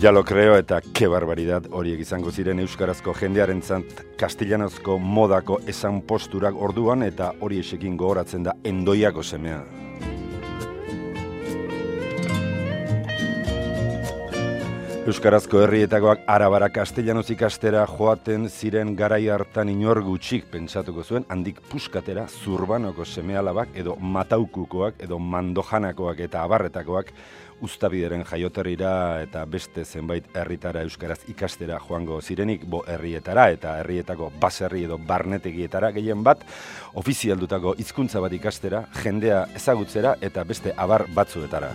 Ja lo creo eta ke barbaridad horiek izango ziren euskarazko jendearen zant kastilanozko modako esan posturak orduan eta hori esekin gogoratzen da endoiako semea. Euskarazko herrietakoak arabara kastellanoz ikastera joaten ziren garai hartan inor gutxik pentsatuko zuen, handik puskatera zurbanoko semealabak edo mataukukoak edo mandojanakoak eta abarretakoak ustabideren jaioterrira eta beste zenbait herritara euskaraz ikastera joango zirenik bo herrietara eta herrietako baserri edo barnetegietara gehien bat ofizialdutako hizkuntza bat ikastera, jendea ezagutzera eta beste abar batzuetara.